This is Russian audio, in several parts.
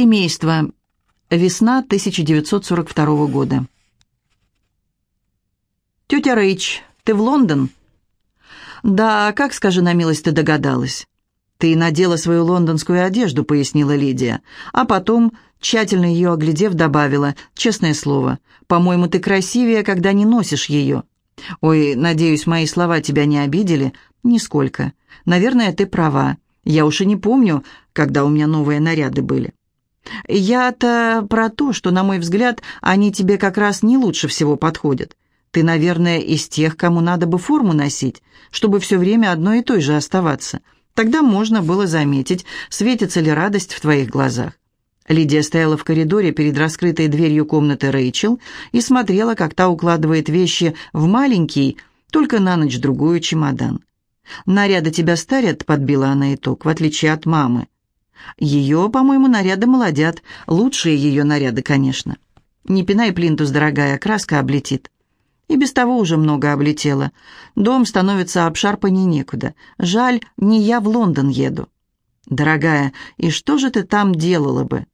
Семейство. Весна 1942 года. «Тетя Рэйч, ты в Лондон?» «Да, как, скажи на милость, ты догадалась?» «Ты надела свою лондонскую одежду», — пояснила Лидия. А потом, тщательно ее оглядев, добавила, «Честное слово, по-моему, ты красивее, когда не носишь ее». «Ой, надеюсь, мои слова тебя не обидели?» «Нисколько. Наверное, ты права. Я уж и не помню, когда у меня новые наряды были». «Я-то про то, что, на мой взгляд, они тебе как раз не лучше всего подходят. Ты, наверное, из тех, кому надо бы форму носить, чтобы все время одной и той же оставаться. Тогда можно было заметить, светится ли радость в твоих глазах». Лидия стояла в коридоре перед раскрытой дверью комнаты Рэйчел и смотрела, как та укладывает вещи в маленький, только на ночь другую чемодан. «Наряды тебя старят», — подбила она итог, — «в отличие от мамы». Ее, по-моему, наряды молодят. Лучшие ее наряды, конечно. Не пинай плинтус, дорогая, краска облетит. И без того уже много облетело. Дом становится обшарпанней некуда. Жаль, не я в Лондон еду. Дорогая, и что же ты там делала бы?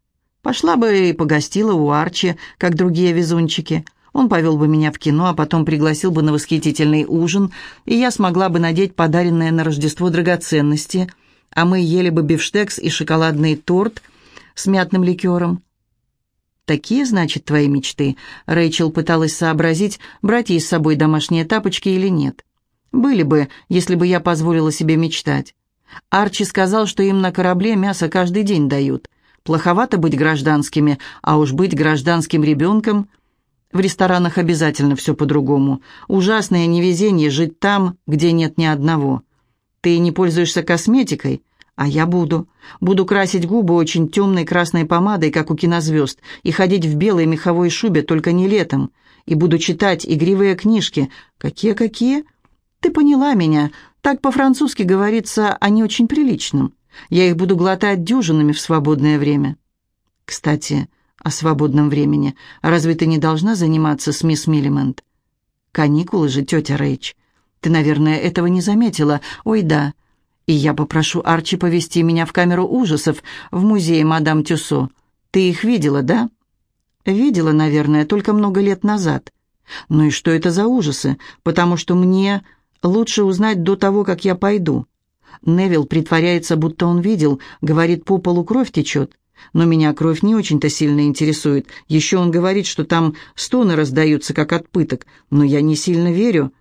Пошла бы и погостила у Арчи, как другие везунчики. Он повел бы меня в кино, а потом пригласил бы на восхитительный ужин, и я смогла бы надеть подаренные на Рождество драгоценности — а мы ели бы бифштекс и шоколадный торт с мятным ликером. «Такие, значит, твои мечты?» Рэйчел пыталась сообразить, брать ей с собой домашние тапочки или нет. «Были бы, если бы я позволила себе мечтать. Арчи сказал, что им на корабле мясо каждый день дают. Плоховато быть гражданскими, а уж быть гражданским ребенком...» В ресторанах обязательно все по-другому. Ужасное невезение жить там, где нет ни одного. Ты не пользуешься косметикой, а я буду. Буду красить губы очень темной красной помадой, как у кинозвезд, и ходить в белой меховой шубе, только не летом. И буду читать игривые книжки. Какие-какие? Ты поняла меня. Так по-французски говорится о не очень приличном. Я их буду глотать дюжинами в свободное время. Кстати, о свободном времени. Разве ты не должна заниматься с мисс Миллимент? Каникулы же, тетя Рэйч. Ты, наверное, этого не заметила. Ой, да. И я попрошу Арчи повести меня в камеру ужасов в музее мадам Тюсо. Ты их видела, да? Видела, наверное, только много лет назад. Ну и что это за ужасы? Потому что мне лучше узнать до того, как я пойду. Невил притворяется, будто он видел, говорит, по полу кровь течет. Но меня кровь не очень-то сильно интересует. Еще он говорит, что там стоны раздаются, как от пыток. Но я не сильно верю.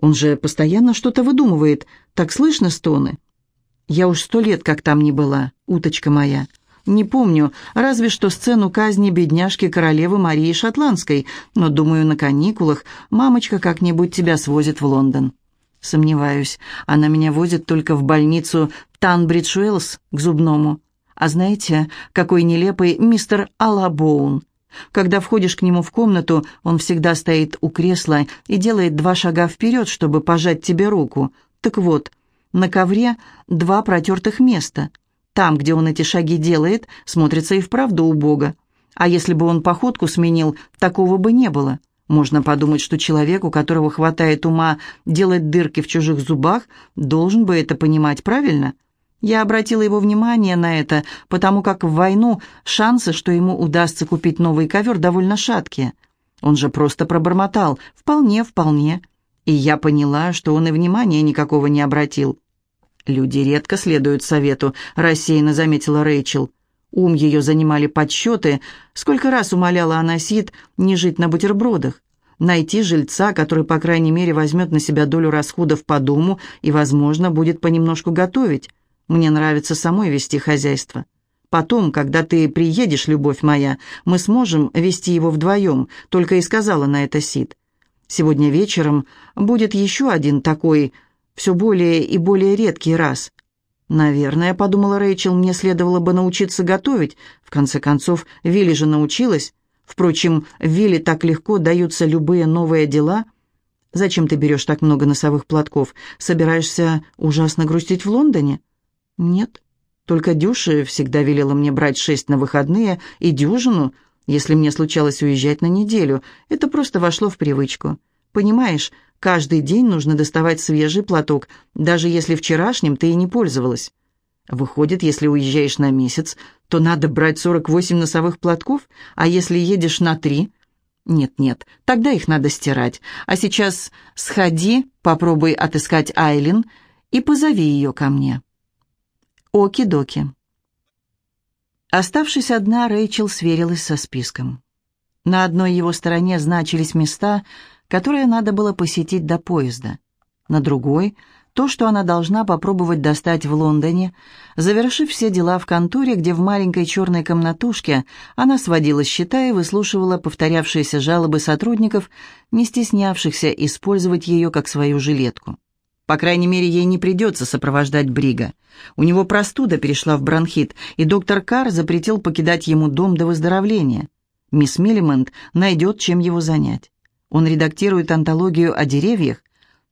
Он же постоянно что-то выдумывает. Так слышно стоны? Я уж сто лет как там не была, уточка моя. Не помню, разве что сцену казни бедняжки королевы Марии Шотландской, но, думаю, на каникулах мамочка как-нибудь тебя свозит в Лондон. Сомневаюсь, она меня возит только в больницу Танбридж-Уэллс к зубному. А знаете, какой нелепый мистер Алабоун. Когда входишь к нему в комнату, он всегда стоит у кресла и делает два шага вперед, чтобы пожать тебе руку. Так вот, на ковре два протертых места. Там, где он эти шаги делает, смотрится и вправду убого. А если бы он походку сменил, такого бы не было. Можно подумать, что человек, у которого хватает ума делать дырки в чужих зубах, должен бы это понимать правильно – я обратила его внимание на это, потому как в войну шансы, что ему удастся купить новый ковер, довольно шаткие. Он же просто пробормотал «вполне, вполне». И я поняла, что он и внимания никакого не обратил. «Люди редко следуют совету», — рассеянно заметила Рэйчел. Ум ее занимали подсчеты. Сколько раз умоляла она Сид не жить на бутербродах. Найти жильца, который, по крайней мере, возьмет на себя долю расходов по дому и, возможно, будет понемножку готовить. Мне нравится самой вести хозяйство. Потом, когда ты приедешь, любовь моя, мы сможем вести его вдвоем», — только и сказала на это Сид. «Сегодня вечером будет еще один такой, все более и более редкий раз». «Наверное, — подумала Рэйчел, — мне следовало бы научиться готовить. В конце концов, Вилли же научилась. Впрочем, Вилли так легко даются любые новые дела. Зачем ты берешь так много носовых платков? Собираешься ужасно грустить в Лондоне?» «Нет, только Дюша всегда велела мне брать шесть на выходные и дюжину, если мне случалось уезжать на неделю. Это просто вошло в привычку. Понимаешь, каждый день нужно доставать свежий платок, даже если вчерашним ты и не пользовалась. Выходит, если уезжаешь на месяц, то надо брать 48 носовых платков, а если едешь на три? Нет-нет, тогда их надо стирать. А сейчас сходи, попробуй отыскать Айлин и позови ее ко мне. Оки-доки. Оставшись одна, Рэйчел сверилась со списком. На одной его стороне значились места, которые надо было посетить до поезда. На другой — то, что она должна попробовать достать в Лондоне, завершив все дела в конторе, где в маленькой черной комнатушке она сводила счета и выслушивала повторявшиеся жалобы сотрудников, не стеснявшихся использовать ее как свою жилетку. По крайней мере, ей не придется сопровождать Брига. У него простуда перешла в бронхит, и доктор Карр запретил покидать ему дом до выздоровления. Мисс Миллимент найдет, чем его занять. Он редактирует антологию о деревьях,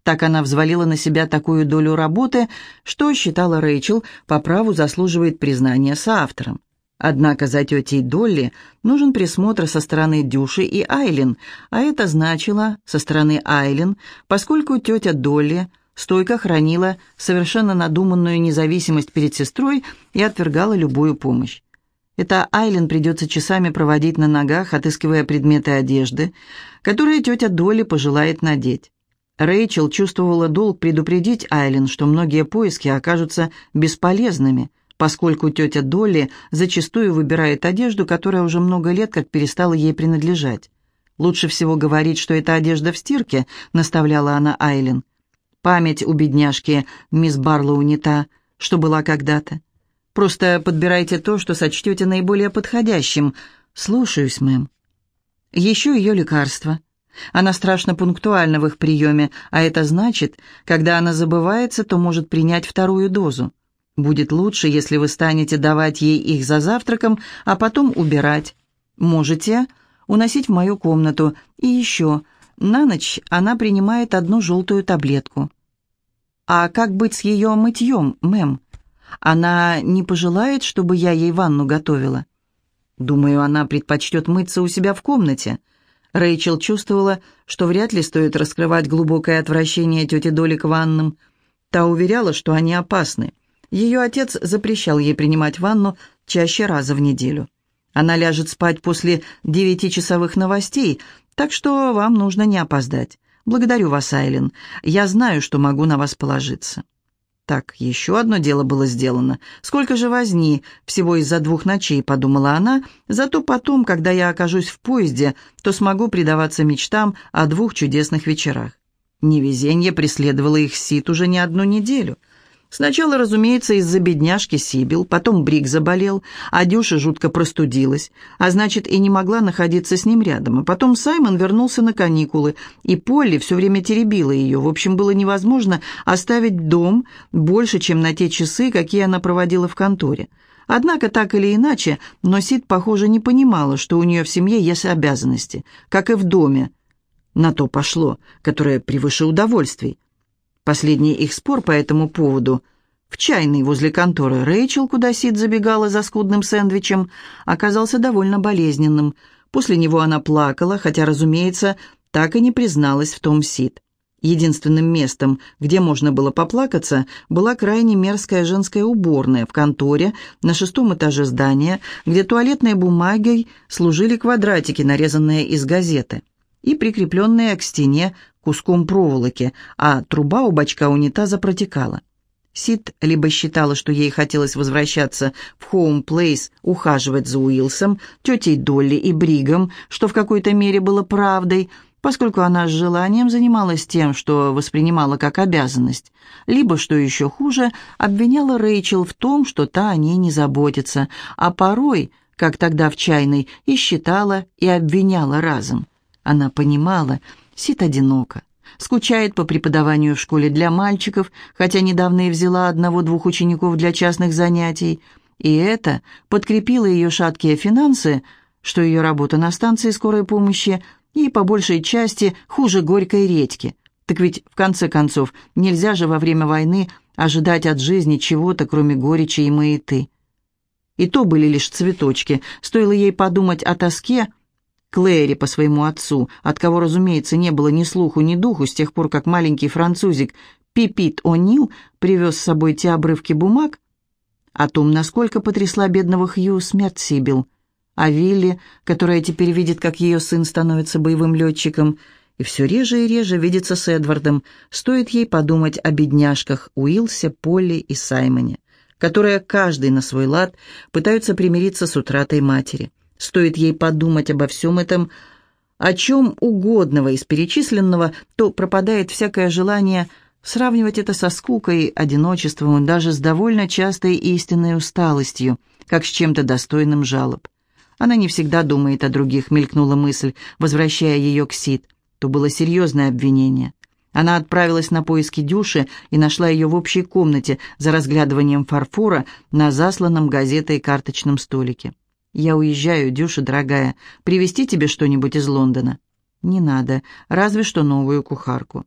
так она взвалила на себя такую долю работы, что, считала Рэйчел, по праву заслуживает признания соавтором. Однако за тетей Долли нужен присмотр со стороны Дюши и Айлин, а это значило со стороны Айлин, поскольку тетя Долли стойко хранила совершенно надуманную независимость перед сестрой и отвергала любую помощь. Это Айлин придется часами проводить на ногах, отыскивая предметы одежды, которые тетя Долли пожелает надеть. Рэйчел чувствовала долг предупредить Айлин, что многие поиски окажутся бесполезными, поскольку тетя Долли зачастую выбирает одежду, которая уже много лет как перестала ей принадлежать. «Лучше всего говорить, что это одежда в стирке», — наставляла она Айлин. «Память у бедняжки мисс Барлоу не та, что была когда-то. Просто подбирайте то, что сочтете наиболее подходящим. Слушаюсь, мэм». Еще ее лекарства. Она страшно пунктуальна в их приеме, а это значит, когда она забывается, то может принять вторую дозу. Будет лучше, если вы станете давать ей их за завтраком, а потом убирать. Можете уносить в мою комнату. И еще, на ночь она принимает одну желтую таблетку. А как быть с ее мытьем, мэм? Она не пожелает, чтобы я ей ванну готовила? Думаю, она предпочтет мыться у себя в комнате. Рэйчел чувствовала, что вряд ли стоит раскрывать глубокое отвращение тети Доли к ваннам. Та уверяла, что они опасны. Ее отец запрещал ей принимать ванну чаще раза в неделю. Она ляжет спать после девятичасовых новостей, так что вам нужно не опоздать. Благодарю вас, Айлен. Я знаю, что могу на вас положиться. Так, еще одно дело было сделано. Сколько же возни, всего из-за двух ночей, подумала она, зато потом, когда я окажусь в поезде, то смогу предаваться мечтам о двух чудесных вечерах. Невезение преследовало их Сит уже не одну неделю — Сначала, разумеется, из-за бедняжки Сибил, потом Брик заболел, а Дюша жутко простудилась, а значит, и не могла находиться с ним рядом. А потом Саймон вернулся на каникулы, и Полли все время теребила ее. В общем, было невозможно оставить дом больше, чем на те часы, какие она проводила в конторе. Однако, так или иначе, но Сид, похоже, не понимала, что у нее в семье есть обязанности, как и в доме. На то пошло, которое превыше удовольствий. Последний их спор по этому поводу в чайной возле конторы Рэйчел, куда Сид забегала за скудным сэндвичем, оказался довольно болезненным. После него она плакала, хотя, разумеется, так и не призналась в том Сид. Единственным местом, где можно было поплакаться, была крайне мерзкая женская уборная в конторе на шестом этаже здания, где туалетной бумагой служили квадратики, нарезанные из газеты, и прикрепленные к стене куском проволоки, а труба у бачка унитаза протекала. Сид либо считала, что ей хотелось возвращаться в Хоум-Плейс, ухаживать за Уилсом, тетей Долли и Бригом, что в какой-то мере было правдой, поскольку она с желанием занималась тем, что воспринимала как обязанность, либо, что еще хуже, обвиняла Рэйчел в том, что та о ней не заботится, а порой, как тогда в чайной, и считала, и обвиняла разом. Она понимала, Сит одинока. Скучает по преподаванию в школе для мальчиков, хотя недавно и взяла одного-двух учеников для частных занятий. И это подкрепило ее шаткие финансы, что ее работа на станции скорой помощи и, по большей части, хуже горькой редьки. Так ведь, в конце концов, нельзя же во время войны ожидать от жизни чего-то, кроме горечи и маяты. И то были лишь цветочки. Стоило ей подумать о тоске, Клэри по своему отцу, от кого, разумеется, не было ни слуху, ни духу с тех пор, как маленький французик Пипит О'Нил привез с собой те обрывки бумаг, о том, насколько потрясла бедного Хью смерть Сибил, о Вилли, которая теперь видит, как ее сын становится боевым летчиком, и все реже и реже видится с Эдвардом, стоит ей подумать о бедняжках Уилсе, Полли и Саймоне, которые каждый на свой лад пытаются примириться с утратой матери. Стоит ей подумать обо всем этом, о чем угодного из перечисленного, то пропадает всякое желание сравнивать это со скукой, одиночеством даже с довольно частой истинной усталостью, как с чем-то достойным жалоб. Она не всегда думает о других, мелькнула мысль, возвращая ее к Сид. То было серьезное обвинение. Она отправилась на поиски Дюши и нашла ее в общей комнате за разглядыванием фарфора на засланном газетой карточном столике. «Я уезжаю, Дюша, дорогая. Привезти тебе что-нибудь из Лондона?» «Не надо. Разве что новую кухарку».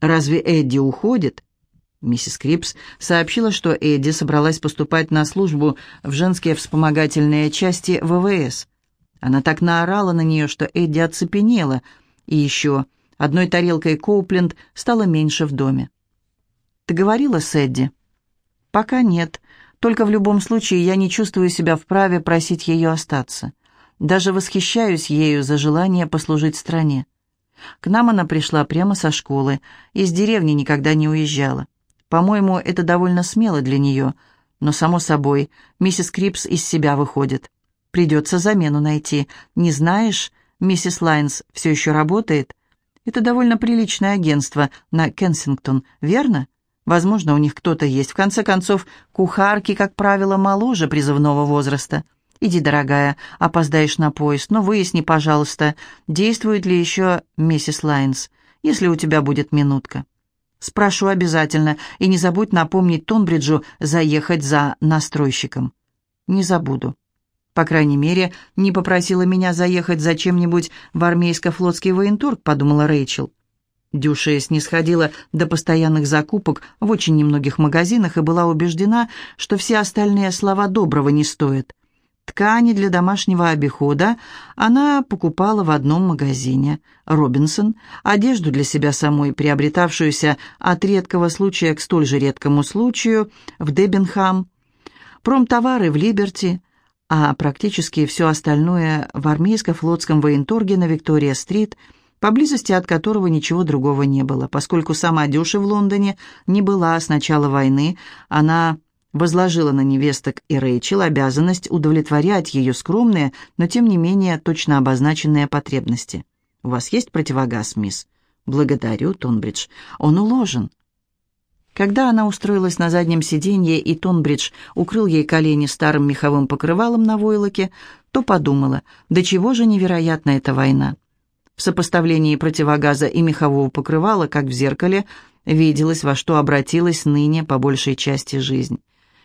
«Разве Эдди уходит?» Миссис Крипс сообщила, что Эдди собралась поступать на службу в женские вспомогательные части ВВС. Она так наорала на нее, что Эдди оцепенела. И еще одной тарелкой Коупленд стало меньше в доме. «Ты говорила с Эдди?» «Пока нет. Только в любом случае я не чувствую себя вправе просить ее остаться. Даже восхищаюсь ею за желание послужить стране. К нам она пришла прямо со школы, из деревни никогда не уезжала. По-моему, это довольно смело для нее, но, само собой, миссис Крипс из себя выходит. Придется замену найти. Не знаешь, миссис Лайнс все еще работает? Это довольно приличное агентство на Кенсингтон, верно? Возможно, у них кто-то есть. В конце концов, кухарки, как правило, моложе призывного возраста. Иди, дорогая, опоздаешь на поезд, но выясни, пожалуйста, действует ли еще миссис Лайнс, если у тебя будет минутка. Спрошу обязательно, и не забудь напомнить Тонбриджу заехать за настройщиком. Не забуду. По крайней мере, не попросила меня заехать за чем-нибудь в армейско-флотский военторг, подумала Рэйчел. Дюша снисходила до постоянных закупок в очень немногих магазинах и была убеждена, что все остальные слова доброго не стоят. Ткани для домашнего обихода она покупала в одном магазине «Робинсон», одежду для себя самой, приобретавшуюся от редкого случая к столь же редкому случаю в Дебенхам, промтовары в Либерти, а практически все остальное в армейско-флотском военторге на Виктория-стрит, поблизости от которого ничего другого не было, поскольку сама Дюша в Лондоне не была с начала войны, она возложила на невесток и Рэйчел обязанность удовлетворять ее скромные, но тем не менее точно обозначенные потребности. «У вас есть противогаз, мисс?» «Благодарю, Тонбридж. Он уложен». Когда она устроилась на заднем сиденье, и Тонбридж укрыл ей колени старым меховым покрывалом на войлоке, то подумала, до чего же невероятна эта война. В сопоставлении противогаза и мехового покрывала, как в зеркале, виделось, во что обратилась ныне по большей части жизнь.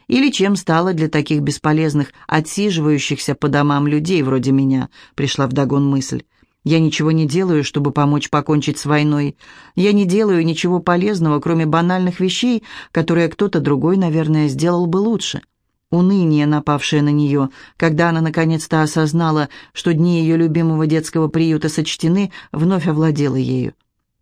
Или чем стало для таких бесполезных, отсиживающихся по домам людей вроде меня, пришла вдогон мысль. Я ничего не делаю, чтобы помочь покончить с войной. Я не делаю ничего полезного, кроме банальных вещей, которые кто-то другой, наверное, сделал бы лучше. Уныние, напавшее на нее, когда она наконец-то осознала, что дни ее любимого детского приюта сочтены, вновь овладело ею.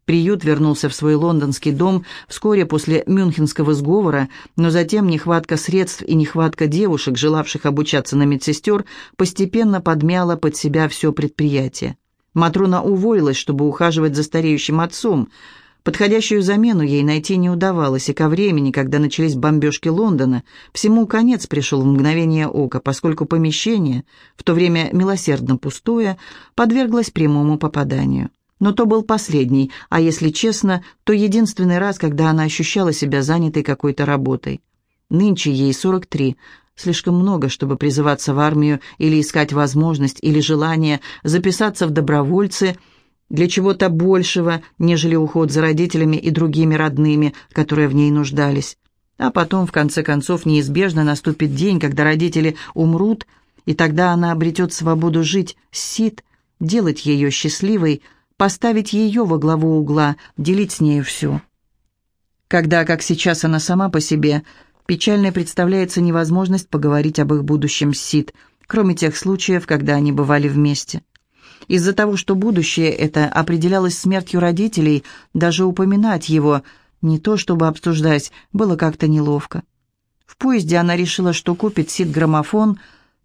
Приют вернулся в свой лондонский дом вскоре после Мюнхенского сговора, но затем нехватка средств и нехватка девушек, желавших обучаться на медсестер, постепенно подмяла под себя все предприятие. Матрона уволилась, чтобы ухаживать за стареющим отцом. Подходящую замену ей найти не удавалось, и ко времени, когда начались бомбежки Лондона, всему конец пришел в мгновение ока, поскольку помещение, в то время милосердно пустое, подверглось прямому попаданию но то был последний, а если честно, то единственный раз, когда она ощущала себя занятой какой-то работой. Нынче ей 43, слишком много, чтобы призываться в армию или искать возможность или желание записаться в добровольцы для чего-то большего, нежели уход за родителями и другими родными, которые в ней нуждались. А потом, в конце концов, неизбежно наступит день, когда родители умрут, и тогда она обретет свободу жить Сид, делать ее счастливой, поставить ее во главу угла, делить с нею все. Когда, как сейчас она сама по себе, печальной представляется невозможность поговорить об их будущем Сид, кроме тех случаев, когда они бывали вместе. Из-за того, что будущее это определялось смертью родителей, даже упоминать его, не то чтобы обсуждать, было как-то неловко. В поезде она решила, что купит сит-граммофон,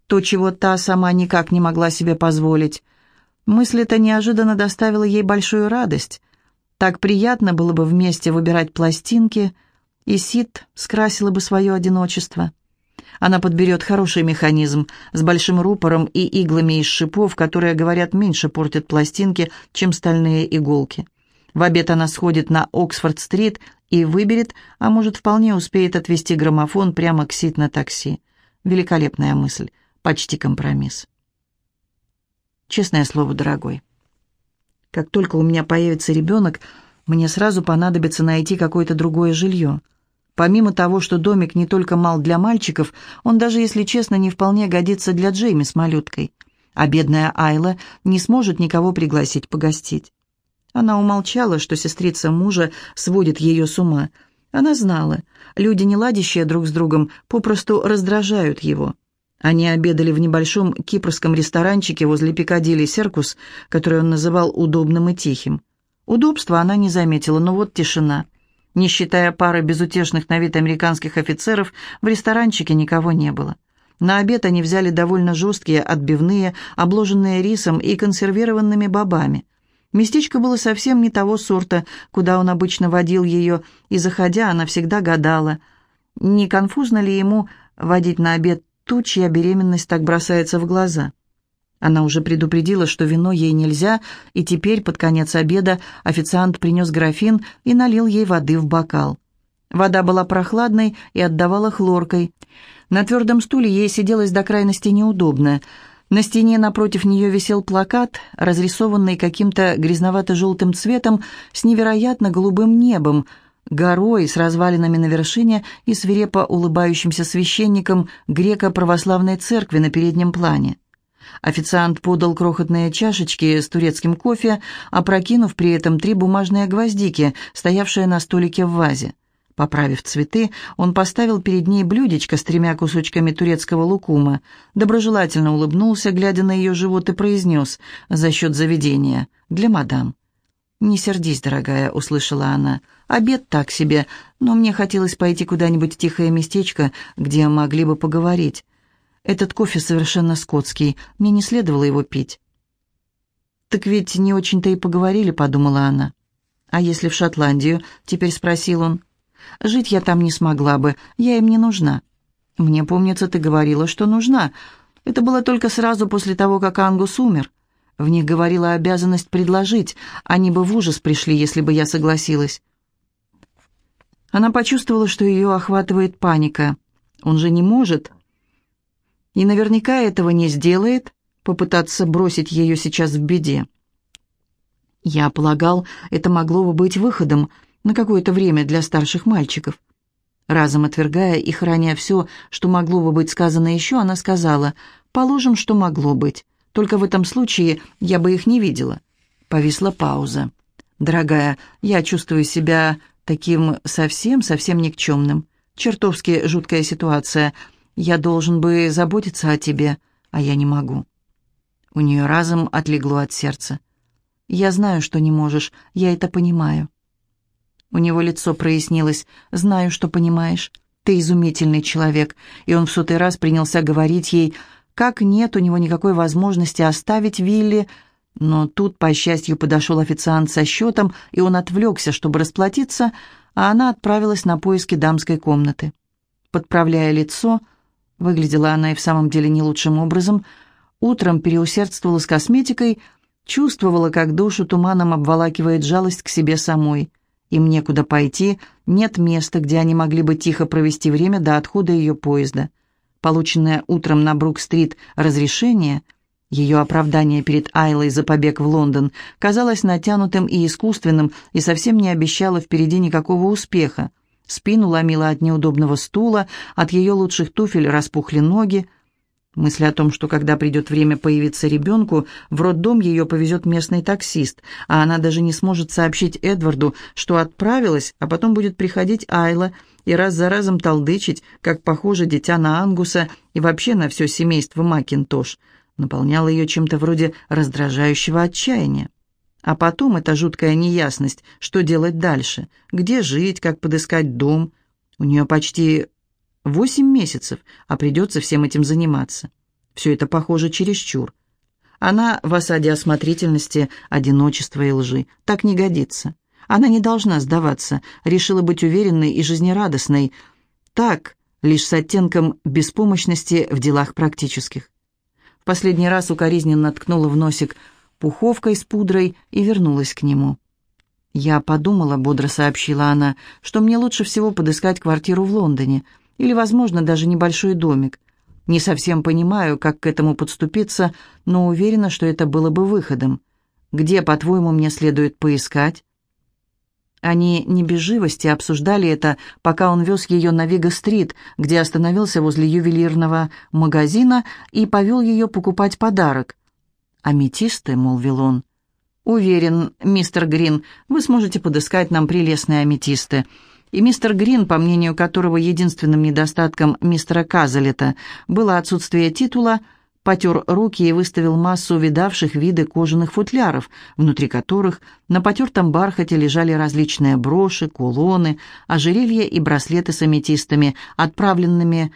то, чего та сама никак не могла себе позволить. Мысль эта неожиданно доставила ей большую радость. Так приятно было бы вместе выбирать пластинки, и Сид скрасила бы свое одиночество. Она подберет хороший механизм с большим рупором и иглами из шипов, которые, говорят, меньше портят пластинки, чем стальные иголки. В обед она сходит на Оксфорд-стрит и выберет, а может, вполне успеет отвезти граммофон прямо к Сид на такси. Великолепная мысль, почти компромисс. Честное слово, дорогой. Как только у меня появится ребенок, мне сразу понадобится найти какое-то другое жилье. Помимо того, что домик не только мал для мальчиков, он даже, если честно, не вполне годится для Джейми с малюткой. А бедная Айла не сможет никого пригласить погостить. Она умолчала, что сестрица мужа сводит ее с ума. Она знала, люди, не ладящие друг с другом, попросту раздражают его. Они обедали в небольшом кипрском ресторанчике возле Пикадилли Серкус, который он называл удобным и тихим. Удобства она не заметила, но вот тишина – не считая пары безутешных на вид американских офицеров, в ресторанчике никого не было. На обед они взяли довольно жесткие отбивные, обложенные рисом и консервированными бобами. Местечко было совсем не того сорта, куда он обычно водил ее, и, заходя, она всегда гадала, не конфузно ли ему водить на обед ту, чья беременность так бросается в глаза. Она уже предупредила, что вино ей нельзя, и теперь, под конец обеда, официант принес графин и налил ей воды в бокал. Вода была прохладной и отдавала хлоркой. На твердом стуле ей сиделось до крайности неудобно. На стене напротив нее висел плакат, разрисованный каким-то грязновато-желтым цветом с невероятно голубым небом, горой с развалинами на вершине и свирепо улыбающимся священником греко-православной церкви на переднем плане. Официант подал крохотные чашечки с турецким кофе, опрокинув при этом три бумажные гвоздики, стоявшие на столике в вазе. Поправив цветы, он поставил перед ней блюдечко с тремя кусочками турецкого лукума, доброжелательно улыбнулся, глядя на ее живот, и произнес «За счет заведения. Для мадам». «Не сердись, дорогая», — услышала она. «Обед так себе, но мне хотелось пойти куда-нибудь в тихое местечко, где могли бы поговорить. Этот кофе совершенно скотский, мне не следовало его пить. «Так ведь не очень-то и поговорили», — подумала она. «А если в Шотландию?» — теперь спросил он. «Жить я там не смогла бы, я им не нужна». «Мне помнится, ты говорила, что нужна. Это было только сразу после того, как Ангус умер. В них говорила обязанность предложить, они бы в ужас пришли, если бы я согласилась». Она почувствовала, что ее охватывает паника. «Он же не может...» и наверняка этого не сделает, попытаться бросить ее сейчас в беде. Я полагал, это могло бы быть выходом на какое-то время для старших мальчиков. Разом отвергая и храня все, что могло бы быть сказано еще, она сказала, «Положим, что могло быть. Только в этом случае я бы их не видела». Повисла пауза. «Дорогая, я чувствую себя таким совсем-совсем никчемным. Чертовски жуткая ситуация. Я должен бы заботиться о тебе, а я не могу». У нее разом отлегло от сердца. «Я знаю, что не можешь, я это понимаю». У него лицо прояснилось. «Знаю, что понимаешь. Ты изумительный человек». И он в сотый раз принялся говорить ей, как нет у него никакой возможности оставить Вилли. Но тут, по счастью, подошел официант со счетом, и он отвлекся, чтобы расплатиться, а она отправилась на поиски дамской комнаты. Подправляя лицо, Выглядела она и в самом деле не лучшим образом. Утром переусердствовала с косметикой, чувствовала, как душу туманом обволакивает жалость к себе самой. Им некуда пойти, нет места, где они могли бы тихо провести время до отхода ее поезда. Полученное утром на Брук-стрит разрешение, ее оправдание перед Айлой за побег в Лондон, казалось натянутым и искусственным и совсем не обещало впереди никакого успеха. Спину ломила от неудобного стула, от ее лучших туфель распухли ноги. Мысль о том, что когда придет время появиться ребенку, в роддом ее повезет местный таксист, а она даже не сможет сообщить Эдварду, что отправилась, а потом будет приходить Айла и раз за разом толдычить, как похоже дитя на Ангуса и вообще на все семейство Макинтош, наполняла ее чем-то вроде раздражающего отчаяния. А потом эта жуткая неясность, что делать дальше, где жить, как подыскать дом. У нее почти Восемь месяцев, а придется всем этим заниматься. Все это похоже чересчур. Она в осаде осмотрительности, одиночества и лжи. Так не годится. Она не должна сдаваться, решила быть уверенной и жизнерадостной. Так, лишь с оттенком беспомощности в делах практических. В последний раз укоризненно ткнула в носик пуховкой с пудрой и вернулась к нему. «Я подумала», — бодро сообщила она, — «что мне лучше всего подыскать квартиру в Лондоне или, возможно, даже небольшой домик. Не совсем понимаю, как к этому подступиться, но уверена, что это было бы выходом. Где, по-твоему, мне следует поискать?» Они не без живости обсуждали это, пока он вез ее на Вига-стрит, где остановился возле ювелирного магазина и повел ее покупать подарок. «Аметисты», — молвил он. «Уверен, мистер Грин, вы сможете подыскать нам прелестные аметисты. И мистер Грин, по мнению которого единственным недостатком мистера Казалета было отсутствие титула, потер руки и выставил массу видавших виды кожаных футляров, внутри которых на потертом бархате лежали различные броши, кулоны, ожерелья и браслеты с аметистами, отправленными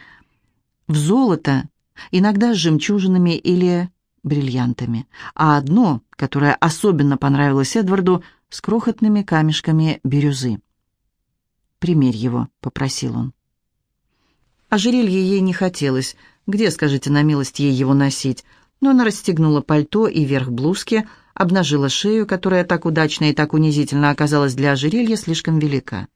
в золото, иногда с жемчужинами или бриллиантами, а одно, которое особенно понравилось Эдварду, с крохотными камешками бирюзы. «Примерь его», — попросил он. Ожерелье ей не хотелось. Где, скажите на милость, ей его носить? Но она расстегнула пальто и верх блузки, обнажила шею, которая так удачно и так унизительно оказалась для ожерелья слишком велика.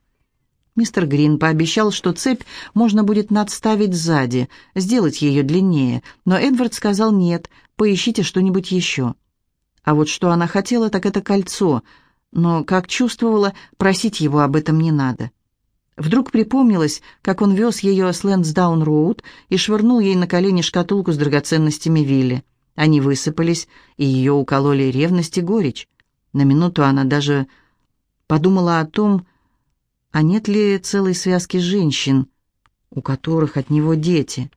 Мистер Грин пообещал, что цепь можно будет надставить сзади, сделать ее длиннее, но Эдвард сказал «нет, поищите что-нибудь еще». А вот что она хотела, так это кольцо, но, как чувствовала, просить его об этом не надо. Вдруг припомнилось, как он вез ее с Лэнсдаун-Роуд и швырнул ей на колени шкатулку с драгоценностями Вилли. Они высыпались, и ее укололи ревность и горечь. На минуту она даже подумала о том, а нет ли целой связки женщин, у которых от него дети,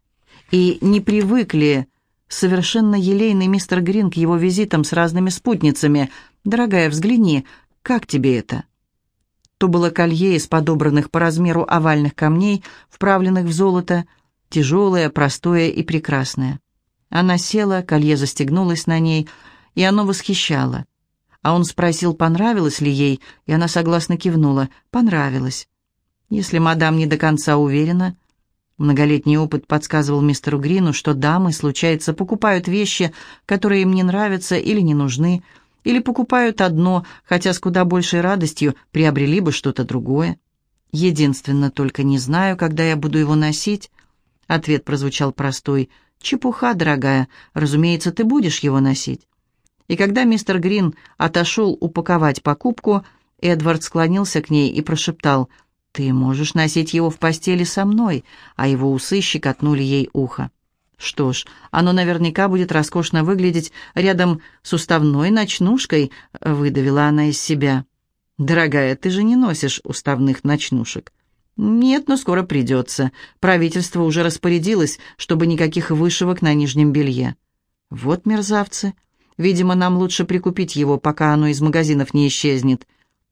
и не привыкли совершенно елейный мистер Грин к его визитам с разными спутницами. «Дорогая, взгляни, как тебе это?» То было колье из подобранных по размеру овальных камней, вправленных в золото, тяжелое, простое и прекрасное. Она села, колье застегнулось на ней, и оно восхищало. А он спросил, понравилось ли ей, и она согласно кивнула. «Понравилось». Если мадам не до конца уверена... Многолетний опыт подсказывал мистеру Грину, что дамы, случается, покупают вещи, которые им не нравятся или не нужны, или покупают одно, хотя с куда большей радостью приобрели бы что-то другое. Единственно, только не знаю, когда я буду его носить. Ответ прозвучал простой. «Чепуха, дорогая, разумеется, ты будешь его носить». И когда мистер Грин отошел упаковать покупку, Эдвард склонился к ней и прошептал, «Ты можешь носить его в постели со мной», а его усы щекотнули ей ухо. Что ж, оно наверняка будет роскошно выглядеть рядом с уставной ночнушкой, выдавила она из себя. Дорогая, ты же не носишь уставных ночнушек. Нет, но скоро придется. Правительство уже распорядилось, чтобы никаких вышивок на нижнем белье. Вот мерзавцы. Видимо, нам лучше прикупить его, пока оно из магазинов не исчезнет.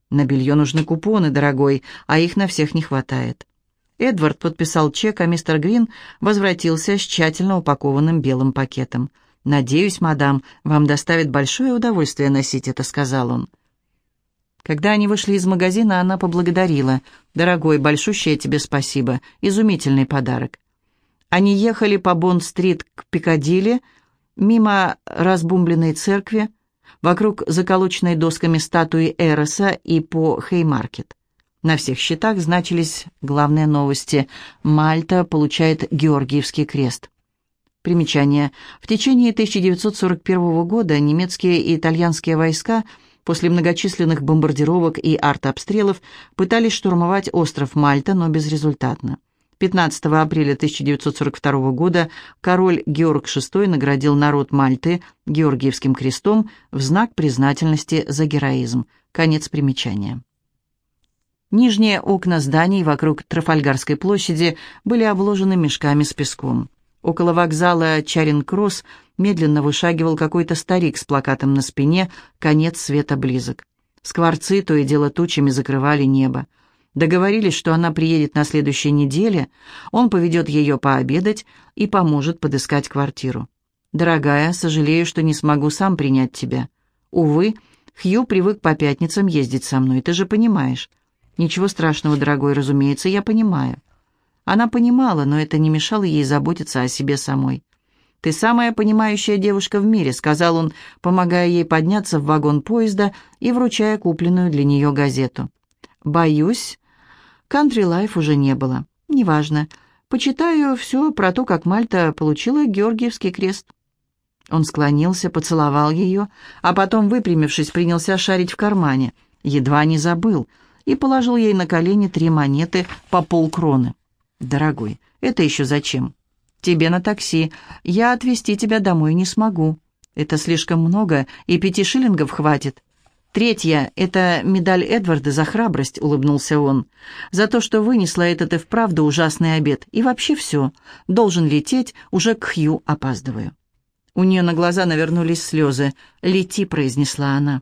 На белье нужны купоны, дорогой, а их на всех не хватает. Эдвард подписал чек, а мистер Грин возвратился с тщательно упакованным белым пакетом. «Надеюсь, мадам, вам доставит большое удовольствие носить это», — сказал он. Когда они вышли из магазина, она поблагодарила. «Дорогой, большущее тебе спасибо. Изумительный подарок». Они ехали по Бонд-стрит к Пикадилли, мимо разбумбленной церкви, вокруг заколоченной досками статуи Эроса и по Хеймаркет. На всех счетах значились главные новости. Мальта получает Георгиевский крест. Примечание. В течение 1941 года немецкие и итальянские войска после многочисленных бомбардировок и артобстрелов пытались штурмовать остров Мальта, но безрезультатно. 15 апреля 1942 года король Георг VI наградил народ Мальты Георгиевским крестом в знак признательности за героизм. Конец примечания. Нижние окна зданий вокруг Трафальгарской площади были обложены мешками с песком. Около вокзала Чаринг-Кросс медленно вышагивал какой-то старик с плакатом на спине «Конец света близок». Скворцы то и дело тучами закрывали небо. Договорились, что она приедет на следующей неделе, он поведет ее пообедать и поможет подыскать квартиру. «Дорогая, сожалею, что не смогу сам принять тебя. Увы, Хью привык по пятницам ездить со мной, ты же понимаешь». «Ничего страшного, дорогой, разумеется, я понимаю». Она понимала, но это не мешало ей заботиться о себе самой. «Ты самая понимающая девушка в мире», — сказал он, помогая ей подняться в вагон поезда и вручая купленную для нее газету. «Боюсь, кантри лайф уже не было. Неважно. Почитаю все про то, как Мальта получила Георгиевский крест». Он склонился, поцеловал ее, а потом, выпрямившись, принялся шарить в кармане. Едва не забыл и положил ей на колени три монеты по полкроны. «Дорогой, это еще зачем?» «Тебе на такси. Я отвезти тебя домой не смогу. Это слишком много, и пяти шиллингов хватит». «Третья — это медаль Эдварда за храбрость», — улыбнулся он. «За то, что вынесла этот и вправду ужасный обед. И вообще все. Должен лететь, уже к Хью опаздываю». У нее на глаза навернулись слезы. «Лети», — произнесла она.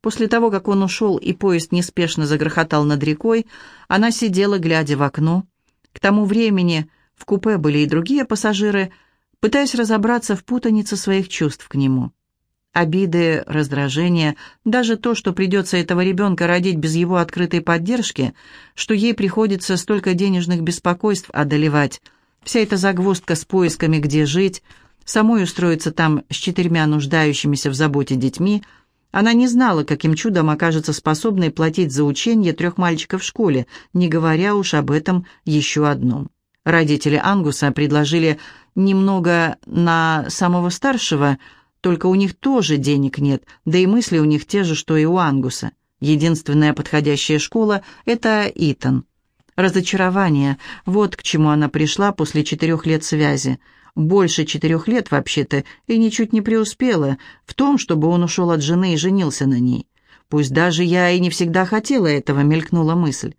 После того, как он ушел и поезд неспешно загрохотал над рекой, она сидела, глядя в окно. К тому времени в купе были и другие пассажиры, пытаясь разобраться в путанице своих чувств к нему. Обиды, раздражение, даже то, что придется этого ребенка родить без его открытой поддержки, что ей приходится столько денежных беспокойств одолевать, вся эта загвоздка с поисками, где жить, самой устроиться там с четырьмя нуждающимися в заботе детьми, она не знала, каким чудом окажется способной платить за учение трех мальчиков в школе, не говоря уж об этом еще одном. Родители Ангуса предложили немного на самого старшего, только у них тоже денег нет, да и мысли у них те же, что и у Ангуса. Единственная подходящая школа — это Итан. Разочарование — вот к чему она пришла после четырех лет связи. Больше четырех лет, вообще-то, и ничуть не преуспела в том, чтобы он ушел от жены и женился на ней. Пусть даже я и не всегда хотела этого, мелькнула мысль.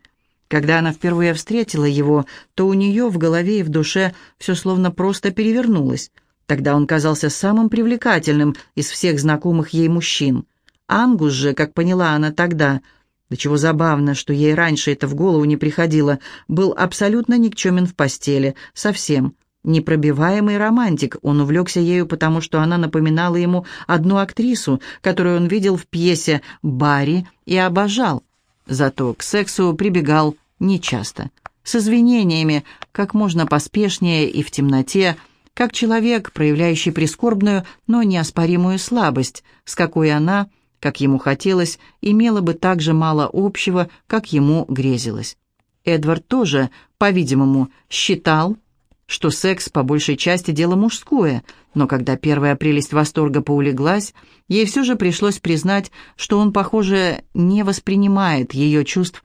Когда она впервые встретила его, то у нее в голове и в душе все словно просто перевернулось. Тогда он казался самым привлекательным из всех знакомых ей мужчин. Ангус же, как поняла она тогда, до чего забавно, что ей раньше это в голову не приходило, был абсолютно никчемен в постели, совсем. Непробиваемый романтик, он увлекся ею, потому что она напоминала ему одну актрису, которую он видел в пьесе «Барри» и обожал. Зато к сексу прибегал нечасто, с извинениями, как можно поспешнее и в темноте, как человек, проявляющий прискорбную, но неоспоримую слабость, с какой она, как ему хотелось, имела бы так же мало общего, как ему грезилось. Эдвард тоже, по-видимому, считал, что секс по большей части дело мужское, но когда первая прелесть восторга поулеглась, ей все же пришлось признать, что он, похоже, не воспринимает ее чувств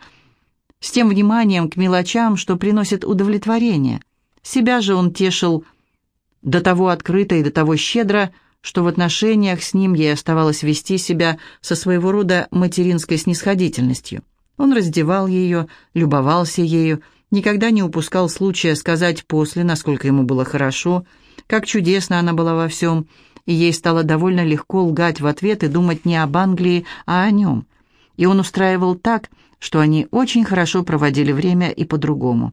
с тем вниманием к мелочам, что приносит удовлетворение. Себя же он тешил до того открыто и до того щедро, что в отношениях с ним ей оставалось вести себя со своего рода материнской снисходительностью. Он раздевал ее, любовался ею, никогда не упускал случая сказать после, насколько ему было хорошо, как чудесно она была во всем, и ей стало довольно легко лгать в ответ и думать не об Англии, а о нем. И он устраивал так, что они очень хорошо проводили время и по-другому.